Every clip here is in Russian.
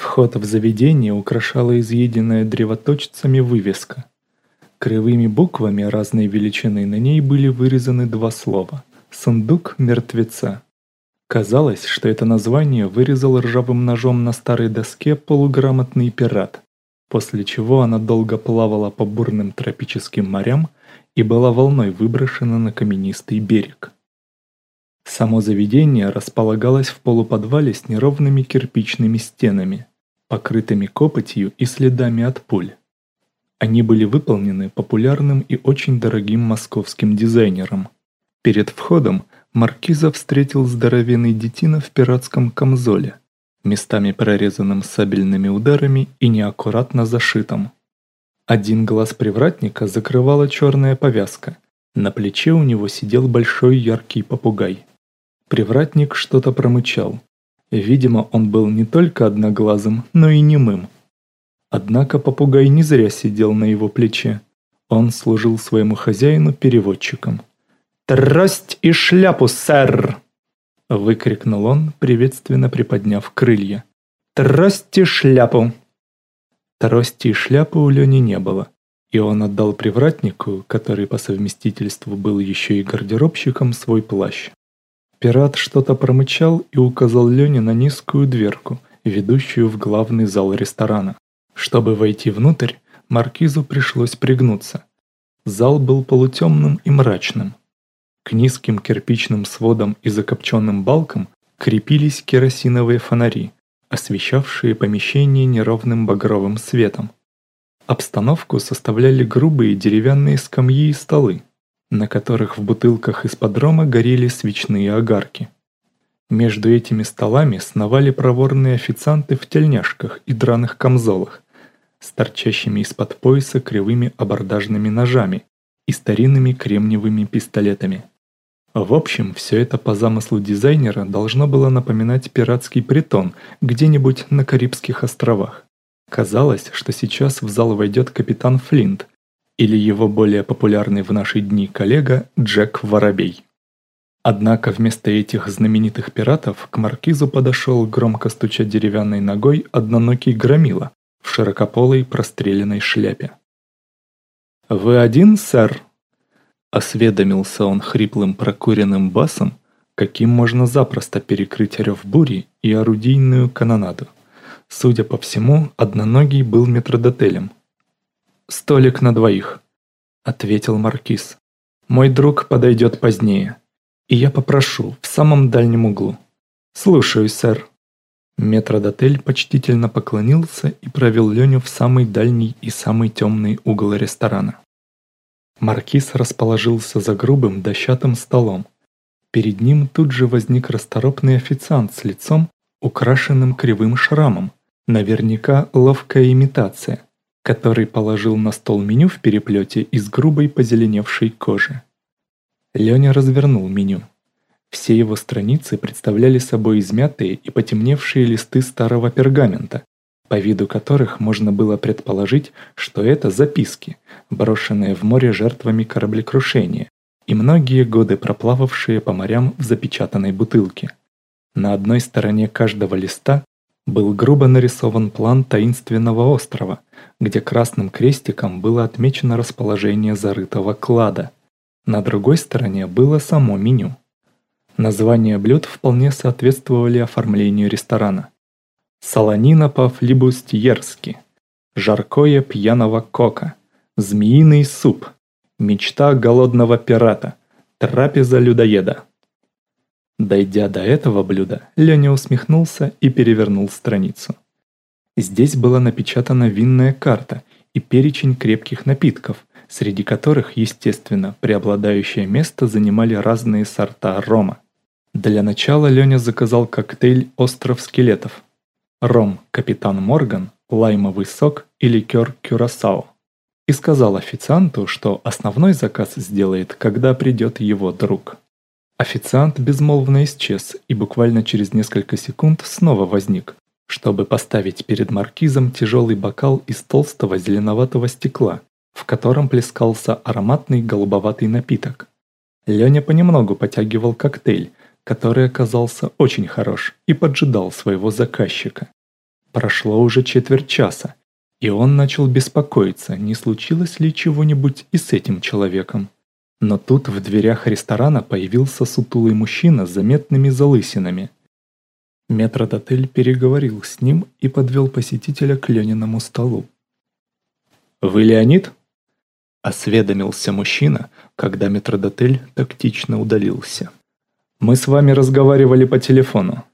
Вход в заведение украшала изъеденная древоточцами вывеска. Кривыми буквами разной величины на ней были вырезаны два слова «Сундук мертвеца». Казалось, что это название вырезал ржавым ножом на старой доске полуграмотный пират, после чего она долго плавала по бурным тропическим морям и была волной выброшена на каменистый берег. Само заведение располагалось в полуподвале с неровными кирпичными стенами, покрытыми копотью и следами от пуль. Они были выполнены популярным и очень дорогим московским дизайнером. Перед входом Маркиза встретил здоровенный детина в пиратском камзоле, местами прорезанным сабельными ударами и неаккуратно зашитым. Один глаз привратника закрывала черная повязка, на плече у него сидел большой яркий попугай. Привратник что-то промычал. Видимо, он был не только одноглазым, но и немым. Однако попугай не зря сидел на его плече. Он служил своему хозяину переводчиком. «Трость и шляпу, сэр!» Выкрикнул он, приветственно приподняв крылья. «Трость и шляпу!» Трости и шляпы у Лени не было, и он отдал привратнику, который по совместительству был еще и гардеробщиком, свой плащ. Пират что-то промычал и указал Лене на низкую дверку, ведущую в главный зал ресторана. Чтобы войти внутрь, маркизу пришлось пригнуться. Зал был полутемным и мрачным. К низким кирпичным сводам и закопченным балкам крепились керосиновые фонари, освещавшие помещение неровным багровым светом. Обстановку составляли грубые деревянные скамьи и столы, на которых в бутылках из-под рома горели свечные огарки. Между этими столами сновали проворные официанты в тельняшках и драных камзолах, с торчащими из-под пояса кривыми абордажными ножами и старинными кремниевыми пистолетами. В общем, все это по замыслу дизайнера должно было напоминать пиратский притон где-нибудь на Карибских островах. Казалось, что сейчас в зал войдет капитан Флинт или его более популярный в наши дни коллега Джек Воробей. Однако вместо этих знаменитых пиратов к маркизу подошел, громко стуча деревянной ногой, одноногий громила в широкополой простреленной шляпе. «Вы один, сэр?» Осведомился он хриплым прокуренным басом, каким можно запросто перекрыть рев бури и орудийную канонаду. Судя по всему, одноногий был метродотелем. «Столик на двоих», — ответил Маркиз. «Мой друг подойдет позднее, и я попрошу в самом дальнем углу». «Слушаюсь, сэр». Метродотель почтительно поклонился и провел Леню в самый дальний и самый темный угол ресторана. Маркиз расположился за грубым дощатым столом. Перед ним тут же возник расторопный официант с лицом, украшенным кривым шрамом, наверняка ловкая имитация, который положил на стол меню в переплете из грубой позеленевшей кожи. Леня развернул меню. Все его страницы представляли собой измятые и потемневшие листы старого пергамента, по виду которых можно было предположить, что это записки, брошенные в море жертвами кораблекрушения, и многие годы проплававшие по морям в запечатанной бутылке. На одной стороне каждого листа был грубо нарисован план таинственного острова, где красным крестиком было отмечено расположение зарытого клада. На другой стороне было само меню. Названия блюд вполне соответствовали оформлению ресторана. Солонина по-флибустьерски, жаркое пьяного кока, змеиный суп, мечта голодного пирата, трапеза людоеда. Дойдя до этого блюда, Леня усмехнулся и перевернул страницу. Здесь была напечатана винная карта и перечень крепких напитков, среди которых, естественно, преобладающее место занимали разные сорта рома. Для начала Леня заказал коктейль «Остров скелетов», ром «Капитан Морган», лаймовый сок и ликер «Кюрасао». И сказал официанту, что основной заказ сделает, когда придет его друг. Официант безмолвно исчез и буквально через несколько секунд снова возник, чтобы поставить перед маркизом тяжелый бокал из толстого зеленоватого стекла, в котором плескался ароматный голубоватый напиток. Леня понемногу потягивал коктейль, который оказался очень хорош и поджидал своего заказчика. Прошло уже четверть часа, и он начал беспокоиться, не случилось ли чего-нибудь и с этим человеком. Но тут в дверях ресторана появился сутулый мужчина с заметными залысинами. Метродотель переговорил с ним и подвел посетителя к Лениному столу. «Вы Леонид?» – осведомился мужчина, когда метродотель тактично удалился. «Мы с вами разговаривали по телефону».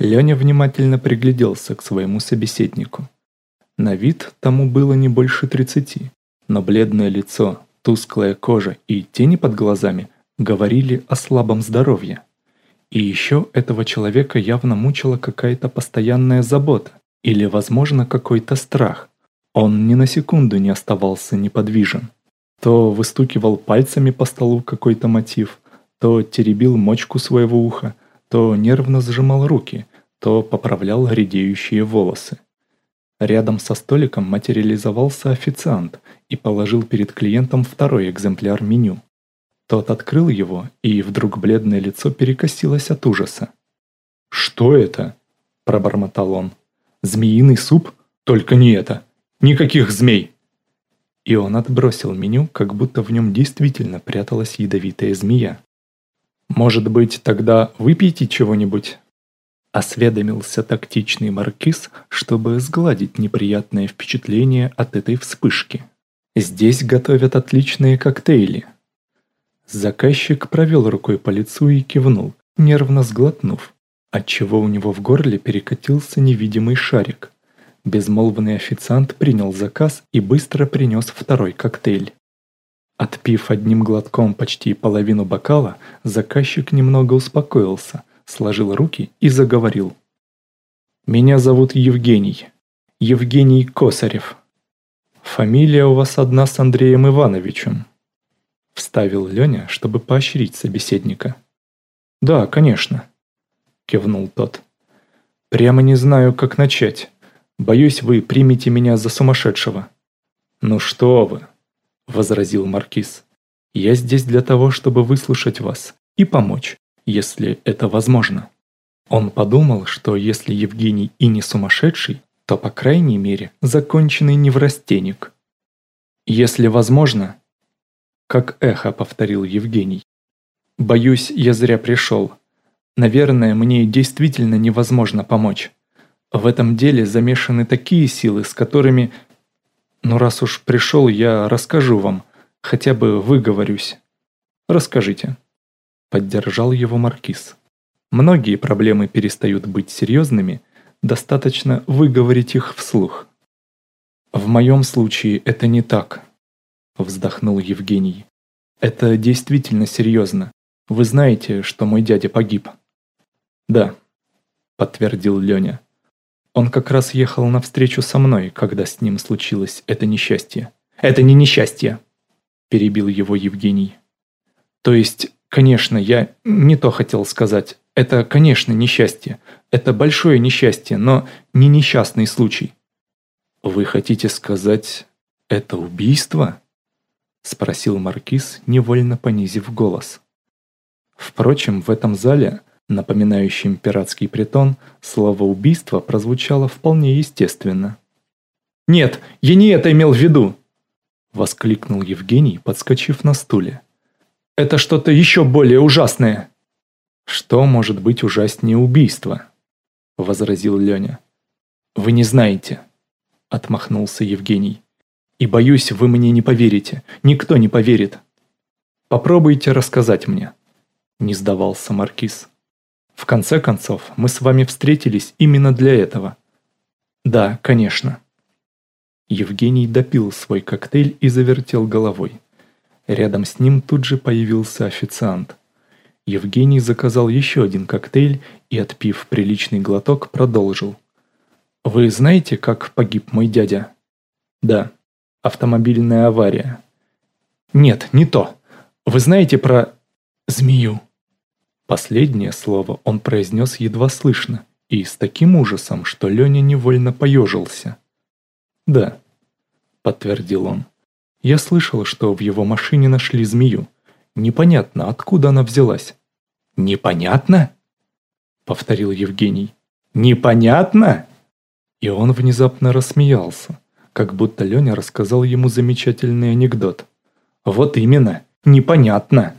Леня внимательно пригляделся к своему собеседнику. На вид тому было не больше тридцати, но бледное лицо, тусклая кожа и тени под глазами говорили о слабом здоровье. И еще этого человека явно мучила какая-то постоянная забота или, возможно, какой-то страх. Он ни на секунду не оставался неподвижен. То выстукивал пальцами по столу какой-то мотив, то теребил мочку своего уха, то нервно сжимал руки, то поправлял редеющие волосы. Рядом со столиком материализовался официант и положил перед клиентом второй экземпляр меню. Тот открыл его, и вдруг бледное лицо перекосилось от ужаса. «Что это?» – пробормотал он. «Змеиный суп? Только не это! Никаких змей!» И он отбросил меню, как будто в нем действительно пряталась ядовитая змея. «Может быть, тогда выпейте чего-нибудь?» Осведомился тактичный маркиз, чтобы сгладить неприятное впечатление от этой вспышки. Здесь готовят отличные коктейли. Заказчик провел рукой по лицу и кивнул, нервно сглотнув, отчего у него в горле перекатился невидимый шарик. Безмолвный официант принял заказ и быстро принес второй коктейль. Отпив одним глотком почти половину бокала, заказчик немного успокоился – сложил руки и заговорил. «Меня зовут Евгений. Евгений Косарев. Фамилия у вас одна с Андреем Ивановичем», — вставил Леня, чтобы поощрить собеседника. «Да, конечно», — кивнул тот. «Прямо не знаю, как начать. Боюсь, вы примете меня за сумасшедшего». «Ну что вы», — возразил Маркиз. «Я здесь для того, чтобы выслушать вас и помочь если это возможно. Он подумал, что если Евгений и не сумасшедший, то, по крайней мере, законченный неврастенник. «Если возможно», — как эхо повторил Евгений. «Боюсь, я зря пришел. Наверное, мне действительно невозможно помочь. В этом деле замешаны такие силы, с которыми... Ну раз уж пришел, я расскажу вам, хотя бы выговорюсь. Расскажите». Поддержал его Маркиз. Многие проблемы перестают быть серьезными, достаточно выговорить их вслух. «В моем случае это не так», – вздохнул Евгений. «Это действительно серьезно. Вы знаете, что мой дядя погиб?» «Да», – подтвердил Леня. «Он как раз ехал навстречу со мной, когда с ним случилось это несчастье». «Это не несчастье!» – перебил его Евгений. «То есть Конечно, я не то хотел сказать. Это, конечно, несчастье. Это большое несчастье, но не несчастный случай. Вы хотите сказать, это убийство? Спросил Маркиз, невольно понизив голос. Впрочем, в этом зале, напоминающем пиратский притон, слово «убийство» прозвучало вполне естественно. «Нет, я не это имел в виду!» Воскликнул Евгений, подскочив на стуле. Это что-то еще более ужасное». «Что может быть ужаснее убийства?» – возразил Леня. «Вы не знаете», – отмахнулся Евгений. «И боюсь, вы мне не поверите. Никто не поверит». «Попробуйте рассказать мне», – не сдавался Маркиз. «В конце концов, мы с вами встретились именно для этого». «Да, конечно». Евгений допил свой коктейль и завертел головой. Рядом с ним тут же появился официант. Евгений заказал еще один коктейль и, отпив приличный глоток, продолжил. «Вы знаете, как погиб мой дядя?» «Да. Автомобильная авария». «Нет, не то. Вы знаете про... змею?» Последнее слово он произнес едва слышно и с таким ужасом, что Леня невольно поежился. «Да», — подтвердил он. Я слышал, что в его машине нашли змею. Непонятно, откуда она взялась. «Непонятно?» — повторил Евгений. «Непонятно?» И он внезапно рассмеялся, как будто Леня рассказал ему замечательный анекдот. «Вот именно, непонятно!»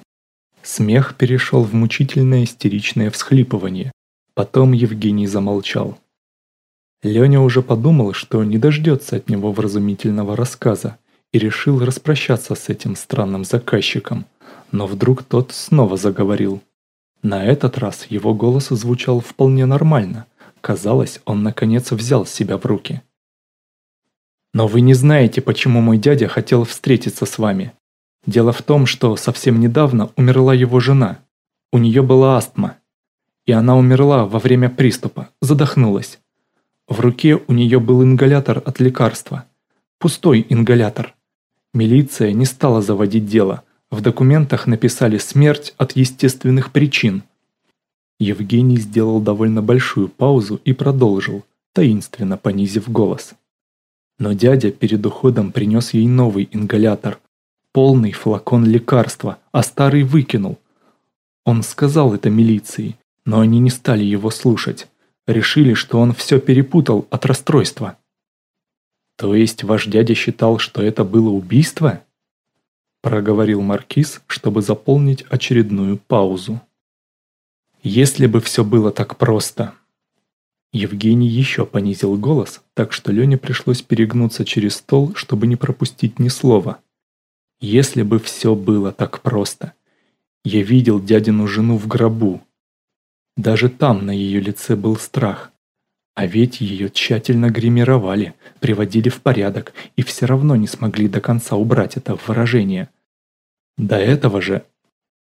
Смех перешел в мучительное истеричное всхлипывание. Потом Евгений замолчал. Леня уже подумал, что не дождется от него вразумительного рассказа, и решил распрощаться с этим странным заказчиком, но вдруг тот снова заговорил. На этот раз его голос звучал вполне нормально. Казалось, он наконец взял себя в руки. «Но вы не знаете, почему мой дядя хотел встретиться с вами. Дело в том, что совсем недавно умерла его жена. У нее была астма. И она умерла во время приступа, задохнулась. В руке у нее был ингалятор от лекарства. Пустой ингалятор. Милиция не стала заводить дело. В документах написали «смерть от естественных причин». Евгений сделал довольно большую паузу и продолжил, таинственно понизив голос. Но дядя перед уходом принес ей новый ингалятор, полный флакон лекарства, а старый выкинул. Он сказал это милиции, но они не стали его слушать. Решили, что он все перепутал от расстройства. То есть ваш дядя считал, что это было убийство? Проговорил Маркиз, чтобы заполнить очередную паузу. Если бы все было так просто. Евгений еще понизил голос, так что Лене пришлось перегнуться через стол, чтобы не пропустить ни слова. Если бы все было так просто. Я видел дядину жену в гробу, даже там на ее лице был страх. А ведь ее тщательно гримировали, приводили в порядок и все равно не смогли до конца убрать это выражение. До этого же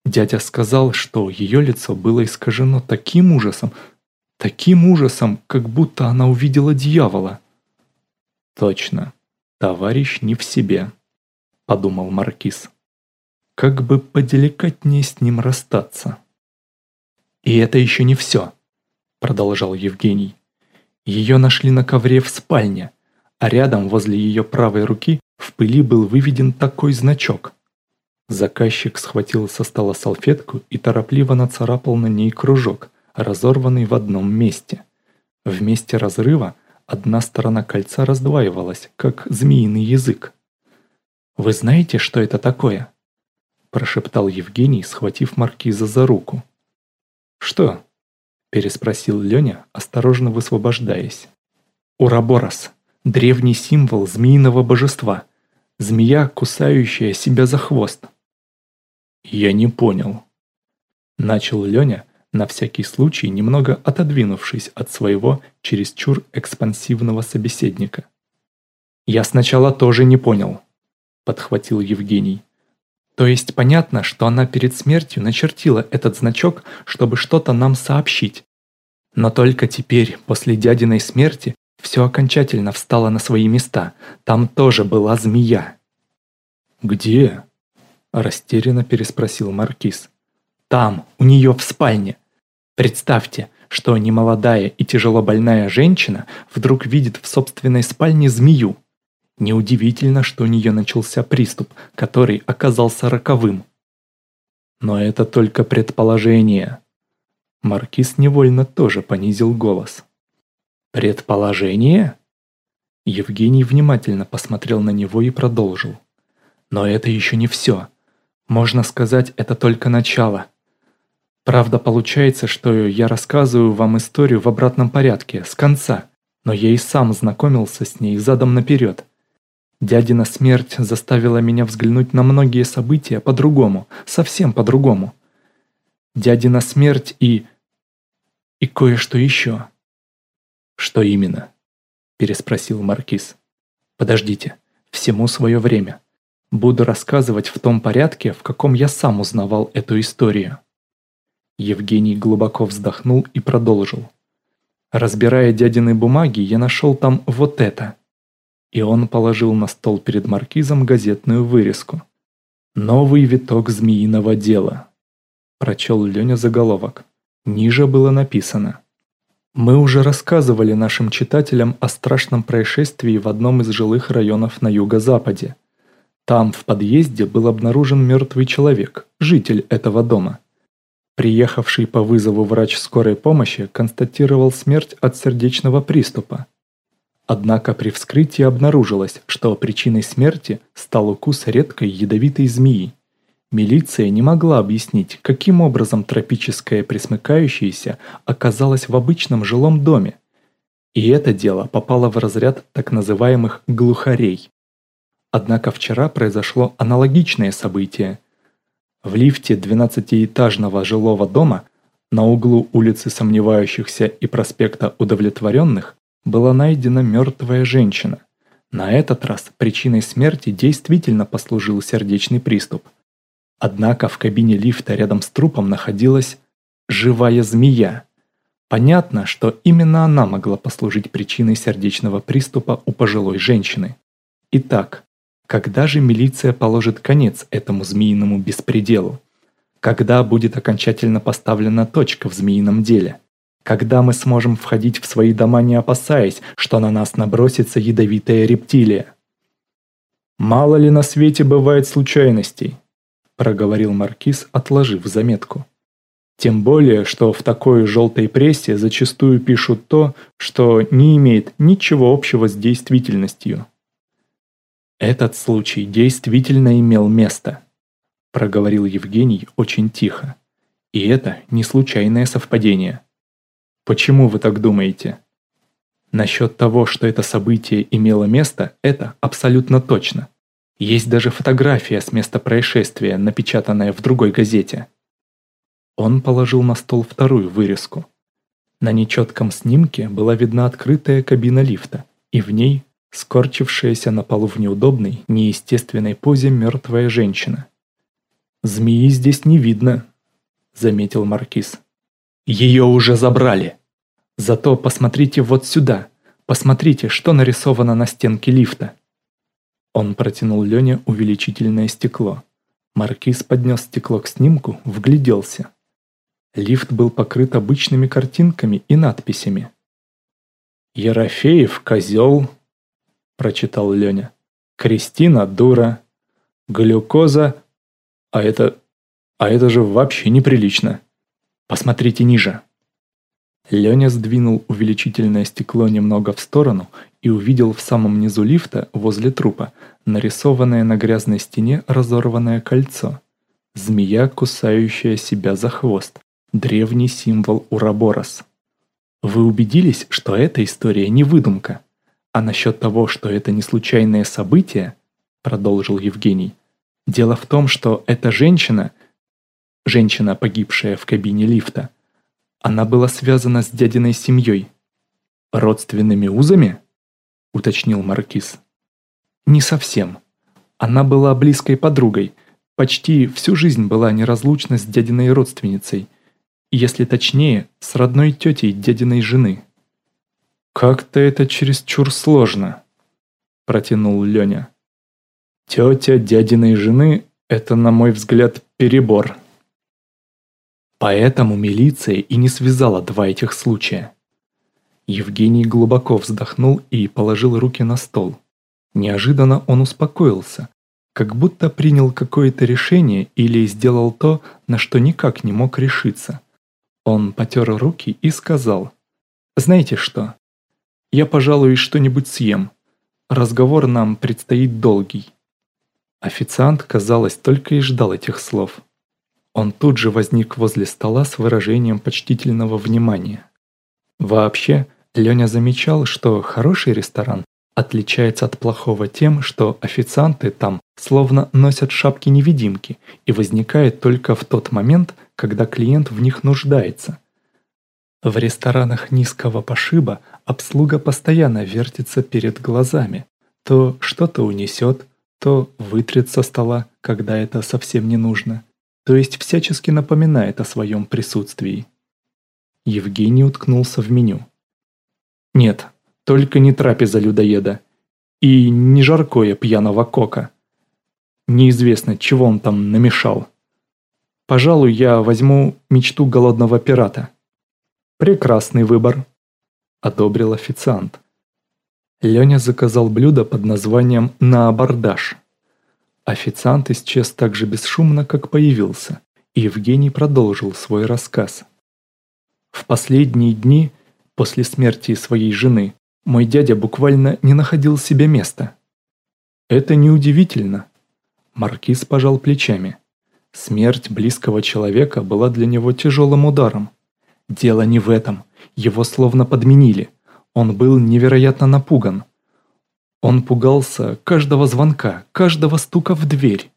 дядя сказал, что ее лицо было искажено таким ужасом, таким ужасом, как будто она увидела дьявола. «Точно, товарищ не в себе», — подумал Маркиз. «Как бы поделикатнее с ним расстаться». «И это еще не все», — продолжал Евгений. Ее нашли на ковре в спальне, а рядом возле ее правой руки в пыли был выведен такой значок. Заказчик схватил со стола салфетку и торопливо нацарапал на ней кружок, разорванный в одном месте. В месте разрыва одна сторона кольца раздваивалась, как змеиный язык. «Вы знаете, что это такое?» прошептал Евгений, схватив маркиза за руку. «Что?» – переспросил Леня, осторожно высвобождаясь. «Ураборос – древний символ змеиного божества. Змея, кусающая себя за хвост». «Я не понял». Начал Леня, на всякий случай немного отодвинувшись от своего чересчур экспансивного собеседника. «Я сначала тоже не понял», – подхватил Евгений. То есть понятно, что она перед смертью начертила этот значок, чтобы что-то нам сообщить. Но только теперь, после дядиной смерти, все окончательно встало на свои места. Там тоже была змея. «Где?» – растерянно переспросил Маркиз. «Там, у нее в спальне. Представьте, что немолодая и тяжело больная женщина вдруг видит в собственной спальне змею. Неудивительно, что у нее начался приступ, который оказался роковым. Но это только предположение. Маркиз невольно тоже понизил голос. «Предположение?» Евгений внимательно посмотрел на него и продолжил. «Но это еще не все. Можно сказать, это только начало. Правда, получается, что я рассказываю вам историю в обратном порядке, с конца, но я и сам знакомился с ней задом наперед. Дядина смерть заставила меня взглянуть на многие события по-другому, совсем по-другому. Дядина смерть и... и кое-что еще. «Что именно?» – переспросил Маркиз. «Подождите, всему свое время. Буду рассказывать в том порядке, в каком я сам узнавал эту историю». Евгений глубоко вздохнул и продолжил. Разбирая дядины бумаги, я нашел там вот это – и он положил на стол перед маркизом газетную вырезку. «Новый виток змеиного дела», – прочел Леня заголовок. Ниже было написано. Мы уже рассказывали нашим читателям о страшном происшествии в одном из жилых районов на юго-западе. Там в подъезде был обнаружен мертвый человек, житель этого дома. Приехавший по вызову врач скорой помощи констатировал смерть от сердечного приступа. Однако при вскрытии обнаружилось, что причиной смерти стал укус редкой ядовитой змеи. Милиция не могла объяснить, каким образом тропическое пресмыкающееся оказалось в обычном жилом доме. И это дело попало в разряд так называемых «глухарей». Однако вчера произошло аналогичное событие. В лифте 12-этажного жилого дома на углу улицы Сомневающихся и проспекта Удовлетворенных была найдена мертвая женщина. На этот раз причиной смерти действительно послужил сердечный приступ. Однако в кабине лифта рядом с трупом находилась живая змея. Понятно, что именно она могла послужить причиной сердечного приступа у пожилой женщины. Итак, когда же милиция положит конец этому змеиному беспределу? Когда будет окончательно поставлена точка в змеином деле? Когда мы сможем входить в свои дома, не опасаясь, что на нас набросится ядовитая рептилия? «Мало ли на свете бывает случайностей», – проговорил Маркиз, отложив заметку. Тем более, что в такой желтой прессе зачастую пишут то, что не имеет ничего общего с действительностью. Этот случай действительно имел место, проговорил Евгений очень тихо. И это не случайное совпадение. Почему вы так думаете? Насчет того, что это событие имело место, это абсолютно точно. Есть даже фотография с места происшествия, напечатанная в другой газете. Он положил на стол вторую вырезку. На нечетком снимке была видна открытая кабина лифта, и в ней скорчившаяся на полу в неудобной, неестественной позе мертвая женщина. «Змеи здесь не видно», — заметил Маркиз. Ее уже забрали. Зато посмотрите вот сюда. Посмотрите, что нарисовано на стенке лифта. Он протянул Лене увеличительное стекло. Маркиз поднес стекло к снимку, вгляделся. Лифт был покрыт обычными картинками и надписями. «Ерофеев – козел», – прочитал Леня. «Кристина – дура», «Глюкоза», а это... а это же вообще неприлично. Посмотрите ниже». Леня сдвинул увеличительное стекло немного в сторону и увидел в самом низу лифта, возле трупа, нарисованное на грязной стене разорванное кольцо. Змея, кусающая себя за хвост. Древний символ Ураборос. Вы убедились, что эта история не выдумка? А насчет того, что это не случайное событие, продолжил Евгений, дело в том, что эта женщина – женщина, погибшая в кабине лифта. Она была связана с дядиной семьей. «Родственными узами?» – уточнил Маркиз. «Не совсем. Она была близкой подругой, почти всю жизнь была неразлучна с дядиной родственницей, если точнее, с родной тетей дядиной жены». «Как-то это чересчур сложно», – протянул Леня. «Тетя дядиной жены – это, на мой взгляд, перебор». Поэтому милиция и не связала два этих случая. Евгений глубоко вздохнул и положил руки на стол. Неожиданно он успокоился, как будто принял какое-то решение или сделал то, на что никак не мог решиться. Он потер руки и сказал, «Знаете что? Я, пожалуй, что-нибудь съем. Разговор нам предстоит долгий». Официант, казалось, только и ждал этих слов. Он тут же возник возле стола с выражением почтительного внимания. Вообще, Леня замечал, что хороший ресторан отличается от плохого тем, что официанты там словно носят шапки-невидимки и возникает только в тот момент, когда клиент в них нуждается. В ресторанах низкого пошиба обслуга постоянно вертится перед глазами. То что-то унесет, то вытрет со стола, когда это совсем не нужно – то есть всячески напоминает о своем присутствии. Евгений уткнулся в меню. Нет, только не трапеза людоеда. И не жаркое пьяного кока. Неизвестно, чего он там намешал. Пожалуй, я возьму мечту голодного пирата. Прекрасный выбор, одобрил официант. Леня заказал блюдо под названием «На абордаж». Официант исчез так же бесшумно, как появился, и Евгений продолжил свой рассказ. В последние дни, после смерти своей жены, Мой дядя буквально не находил себе места. Это неудивительно. Маркиз пожал плечами. Смерть близкого человека была для него тяжелым ударом. Дело не в этом. Его словно подменили. Он был невероятно напуган. Он пугался каждого звонка, каждого стука в дверь.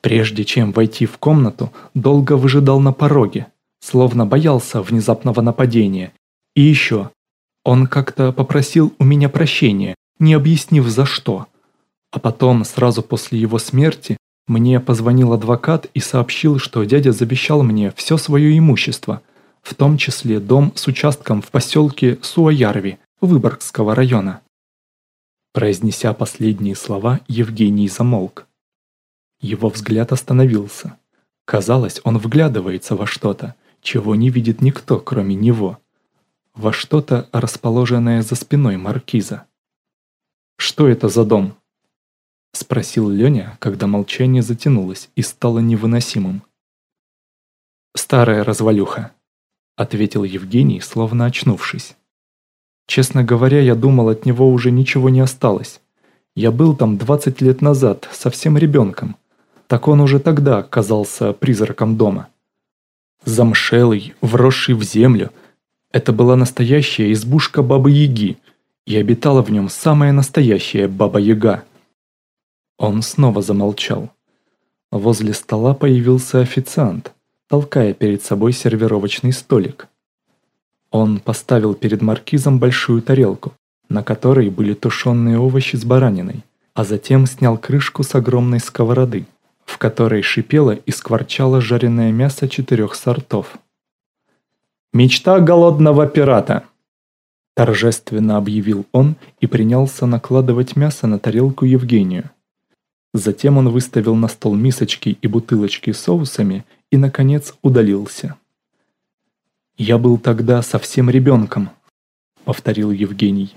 Прежде чем войти в комнату, долго выжидал на пороге, словно боялся внезапного нападения. И еще, он как-то попросил у меня прощения, не объяснив за что. А потом, сразу после его смерти, мне позвонил адвокат и сообщил, что дядя завещал мне все свое имущество, в том числе дом с участком в поселке Суаярви, Выборгского района. Произнеся последние слова, Евгений замолк. Его взгляд остановился. Казалось, он вглядывается во что-то, чего не видит никто, кроме него во что-то, расположенное за спиной маркиза. «Что это за дом?» — спросил Леня, когда молчание затянулось и стало невыносимым. «Старая развалюха», — ответил Евгений, словно очнувшись. «Честно говоря, я думал, от него уже ничего не осталось. Я был там 20 лет назад, совсем ребенком. Так он уже тогда казался призраком дома. Замшелый, вросший в землю — это была настоящая избушка Бабы-Яги, и обитала в нем самая настоящая Баба-Яга. Он снова замолчал. Возле стола появился официант, толкая перед собой сервировочный столик. Он поставил перед маркизом большую тарелку, на которой были тушеные овощи с бараниной, а затем снял крышку с огромной сковороды, в которой шипело и скворчало жареное мясо четырех сортов. «Мечта голодного пирата!» Торжественно объявил он и принялся накладывать мясо на тарелку Евгению. Затем он выставил на стол мисочки и бутылочки с соусами и, наконец, удалился. «Я был тогда совсем ребенком», — повторил Евгений.